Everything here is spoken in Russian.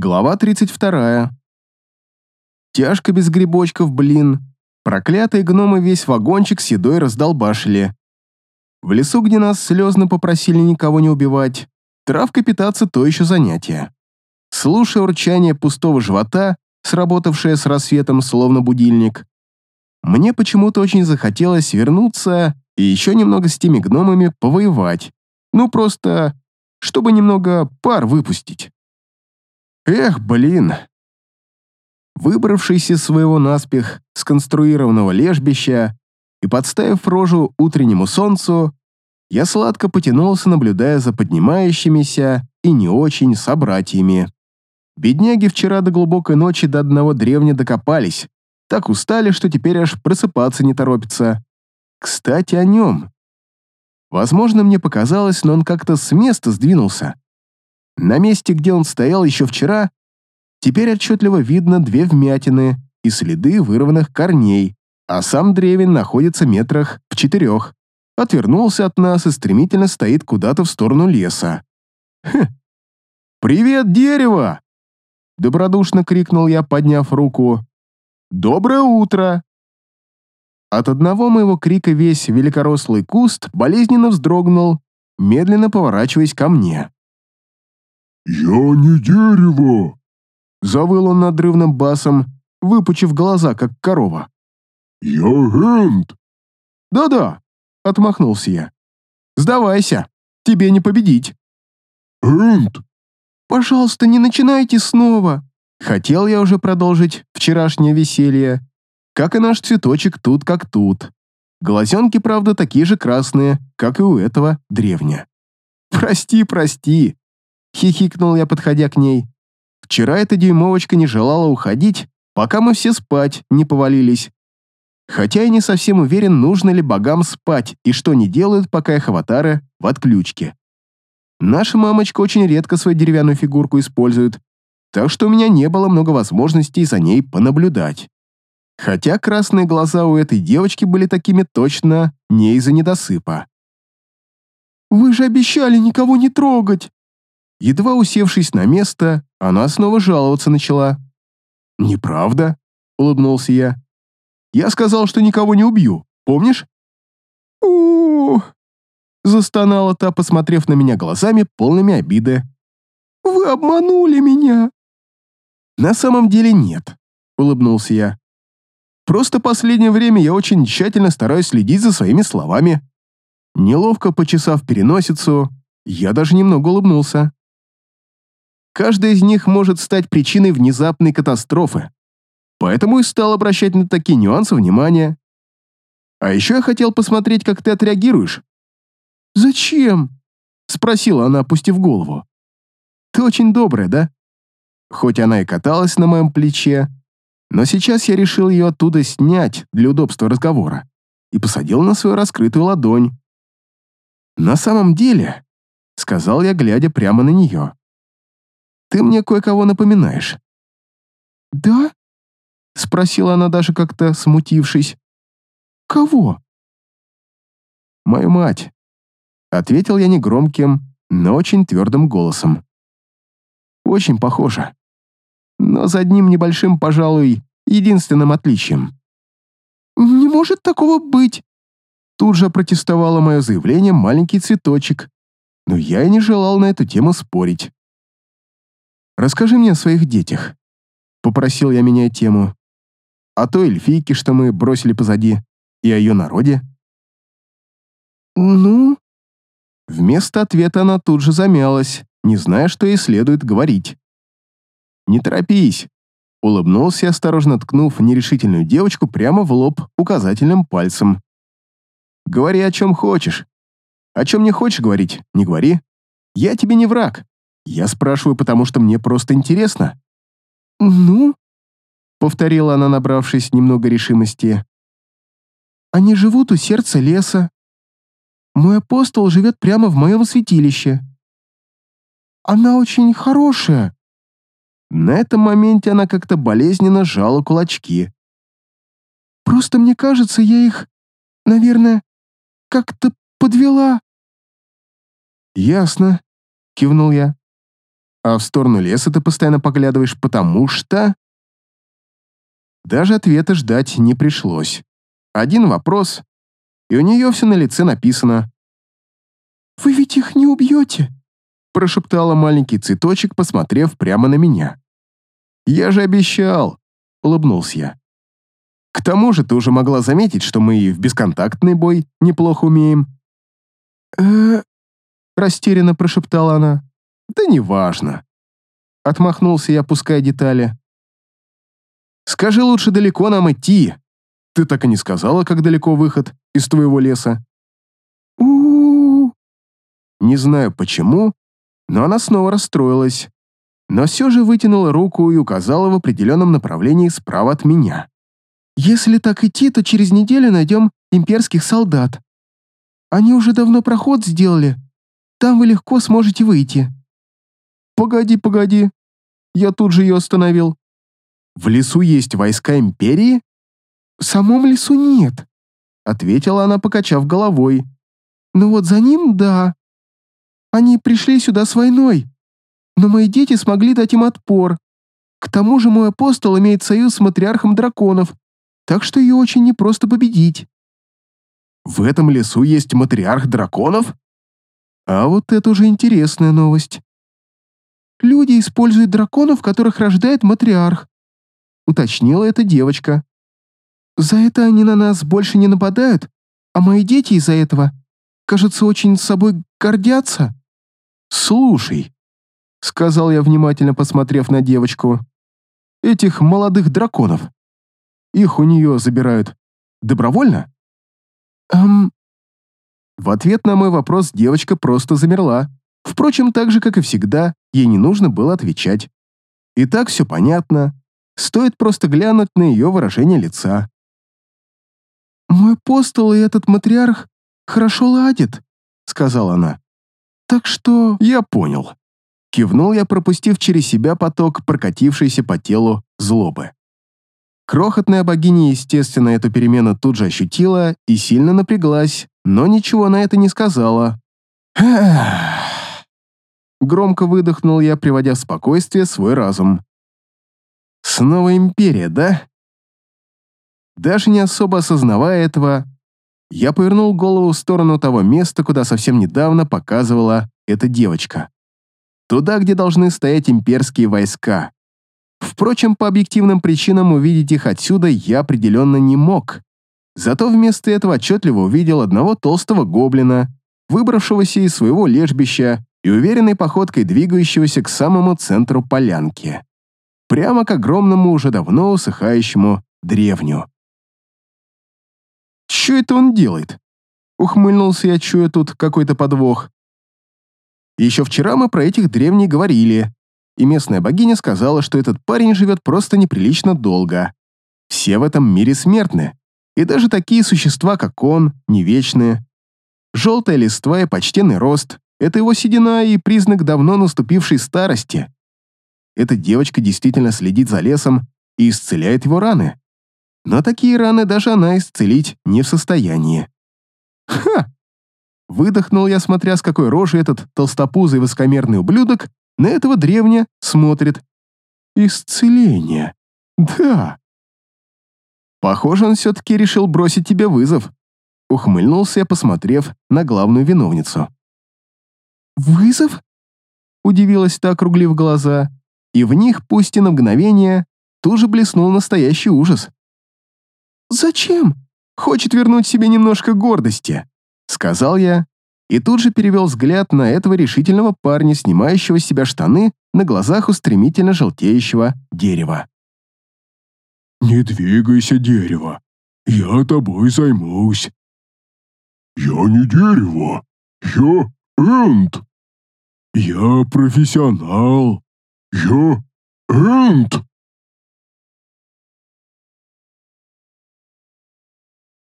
Глава 32. Тяжко без грибочков, блин. Проклятые гномы весь вагончик с едой раздолбашили. В лесу, где нас слезно попросили никого не убивать, травкой питаться то еще занятие. Слушая урчание пустого живота, сработавшее с рассветом словно будильник, мне почему-то очень захотелось вернуться и еще немного с теми гномами повоевать. Ну, просто, чтобы немного пар выпустить. Эх, блин. Выбравшись из своего наспех сконструированного лежбища и подставив рожу утреннему солнцу, я сладко потянулся, наблюдая за поднимающимися и не очень собратьями. Бедняги вчера до глубокой ночи до одного древня докопались, так устали, что теперь аж просыпаться не торопится. Кстати, о нем. Возможно, мне показалось, но он как-то с места сдвинулся. На месте, где он стоял еще вчера, теперь отчетливо видно две вмятины и следы вырванных корней, а сам древень находится метрах в четырех. Отвернулся от нас и стремительно стоит куда-то в сторону леса. «Хм! Привет, дерево!» Добродушно крикнул я, подняв руку. «Доброе утро!» От одного моего крика весь великорослый куст болезненно вздрогнул, медленно поворачиваясь ко мне. «Я не дерево!» Завыл он надрывным басом, выпучив глаза, как корова. «Я Энд!» «Да-да», — отмахнулся я. «Сдавайся, тебе не победить». «Энд!» «Пожалуйста, не начинайте снова!» Хотел я уже продолжить вчерашнее веселье, как и наш цветочек тут как тут. Глазенки, правда, такие же красные, как и у этого древня. «Прости, прости!» Хихикнул я, подходя к ней. Вчера эта дюймовочка не желала уходить, пока мы все спать не повалились. Хотя я не совсем уверен, нужно ли богам спать и что они делают, пока их аватары в отключке. Наша мамочка очень редко свою деревянную фигурку использует, так что у меня не было много возможностей за ней понаблюдать. Хотя красные глаза у этой девочки были такими точно не из-за недосыпа. «Вы же обещали никого не трогать!» Едва усевшись на место, она снова жаловаться начала. «Неправда», — улыбнулся я. «Я сказал, что никого не убью, помнишь?» у застонала та, посмотрев на меня глазами, полными обиды. «Вы обманули меня!» «На самом деле нет», — улыбнулся я. «Просто последнее время я очень тщательно стараюсь следить за своими словами». Неловко почесав переносицу, я даже немного улыбнулся. Каждая из них может стать причиной внезапной катастрофы. Поэтому и стал обращать на такие нюансы внимания. А еще я хотел посмотреть, как ты отреагируешь. «Зачем?» — спросила она, опустив голову. «Ты очень добрая, да?» Хоть она и каталась на моем плече, но сейчас я решил ее оттуда снять для удобства разговора и посадил на свою раскрытую ладонь. «На самом деле», — сказал я, глядя прямо на нее, ты мне кое-кого напоминаешь». «Да?» — спросила она даже как-то смутившись. «Кого?» «Мою мать», — ответил я негромким, но очень твердым голосом. «Очень похоже. Но за одним небольшим, пожалуй, единственным отличием». «Не может такого быть!» Тут же протестовало мое заявление маленький цветочек, но я и не желал на эту тему спорить. «Расскажи мне о своих детях», — попросил я меняя тему. «О той эльфийке, что мы бросили позади, и о ее народе». «Ну?» Вместо ответа она тут же замялась, не зная, что ей следует говорить. «Не торопись», — улыбнулся, я, осторожно ткнув нерешительную девочку прямо в лоб указательным пальцем. «Говори, о чем хочешь. О чем не хочешь говорить, не говори. Я тебе не враг. Я спрашиваю, потому что мне просто интересно». «Ну?» — повторила она, набравшись немного решимости. «Они живут у сердца леса. Мой апостол живет прямо в моем святилище. Она очень хорошая». На этом моменте она как-то болезненно сжала кулачки. «Просто мне кажется, я их, наверное, как-то подвела». «Ясно», — кивнул я. А в сторону леса ты постоянно поглядываешь, потому что... Даже ответа ждать не пришлось. Один вопрос, и у нее все на лице написано. «Вы ведь их не убьете?» прошептала маленький цветочек, посмотрев прямо на меня. «Я же обещал!» — улыбнулся я. «К тому же ты уже могла заметить, что мы и в бесконтактный бой неплохо умеем». «Э-э...» растерянно прошептала она. «Да неважно». Отмахнулся я, опуская детали. «Скажи лучше, далеко нам идти. Ты так и не сказала, как далеко выход из твоего леса». у Не знаю почему, но она снова расстроилась, но все же вытянула руку и указала в определенном направлении справа от меня. «Если так идти, то через неделю найдем имперских солдат. Они уже давно проход сделали. Там вы легко сможете выйти». «Погоди, погоди». Я тут же ее остановил. «В лесу есть войска империи?» «В самом лесу нет», — ответила она, покачав головой. «Ну вот за ним — да. Они пришли сюда с войной, но мои дети смогли дать им отпор. К тому же мой апостол имеет союз с матриархом драконов, так что ее очень непросто победить». «В этом лесу есть матриарх драконов?» А вот это уже интересная новость. Люди используют драконов, которых рождает матриарх, уточнила эта девочка. За это они на нас больше не нападают, а мои дети из-за этого, кажется, очень с собой гордятся. «Слушай», — сказал я, внимательно посмотрев на девочку, «этих молодых драконов, их у нее забирают добровольно?» «Эм...» В ответ на мой вопрос девочка просто замерла. Впрочем, так же, как и всегда, ей не нужно было отвечать. И так все понятно. Стоит просто глянуть на ее выражение лица. «Мой постол и этот матриарх хорошо ладят», — сказала она. Так что я понял. Кивнул я, пропустив через себя поток, прокатившийся по телу злобы. Крохотная богиня, естественно, эту перемену тут же ощутила и сильно напряглась, но ничего на это не сказала. Громко выдохнул я, приводя в спокойствие свой разум. Снова империя, да? Даже не особо осознавая этого, я повернул голову в сторону того места, куда совсем недавно показывала эта девочка. Туда, где должны стоять имперские войска. Впрочем, по объективным причинам увидеть их отсюда я определенно не мог. Зато вместо этого отчетливо увидел одного толстого гоблина, выбравшегося из своего лежбища и уверенной походкой двигающегося к самому центру полянки. Прямо к огромному, уже давно усыхающему древню. Что это он делает? Ухмыльнулся я, чуя тут какой-то подвох. Еще вчера мы про этих древних говорили, и местная богиня сказала, что этот парень живет просто неприлично долго. Все в этом мире смертны, и даже такие существа, как он, не вечные. Желтая листва и почтенный рост — это его седина и признак давно наступившей старости. Эта девочка действительно следит за лесом и исцеляет его раны но такие раны даже она исцелить не в состоянии. «Ха!» Выдохнул я, смотря с какой рожей этот толстопузый высокомерный ублюдок на этого древня смотрит. «Исцеление! Да!» «Похоже, он все-таки решил бросить тебе вызов», ухмыльнулся посмотрев на главную виновницу. «Вызов?» Удивилась та, округлив глаза, и в них, пусть и на мгновение, тут же блеснул настоящий ужас. «Зачем? Хочет вернуть себе немножко гордости», — сказал я, и тут же перевел взгляд на этого решительного парня, снимающего с себя штаны на глазах у стремительно желтеющего дерева. «Не двигайся, дерево. Я тобой займусь». «Я не дерево. Я Энд. Я профессионал. Я Энд».